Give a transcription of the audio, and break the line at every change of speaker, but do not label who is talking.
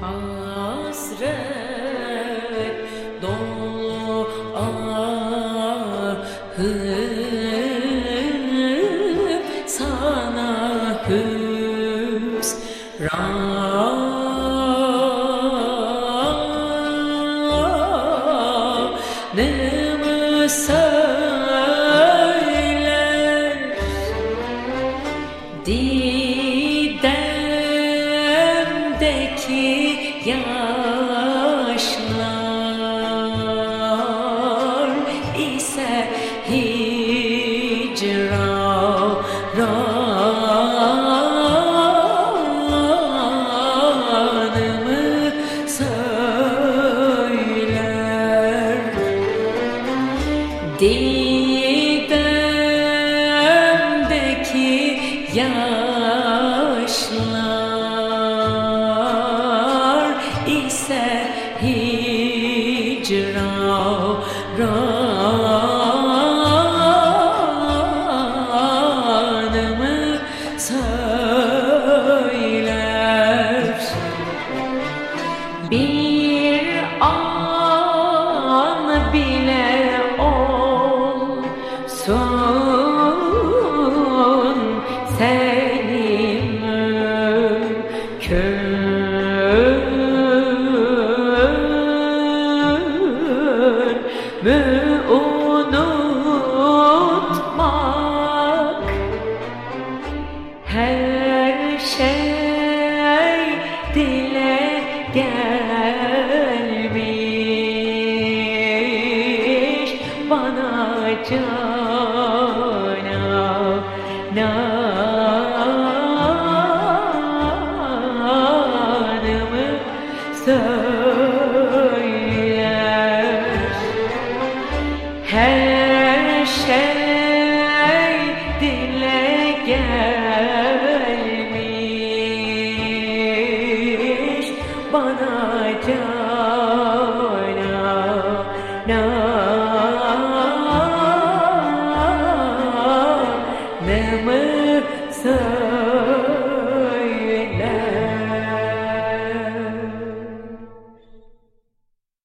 hasret dolu ahım. Sana hüsranımı söyler Didemdeki yaşlar ise hicranımı söyler. Didemdeki yaşlar ise hicranımı söyler. Bir an bile olsun her şey dile gelmiş. Bana cana canımı söyler bana cana canımı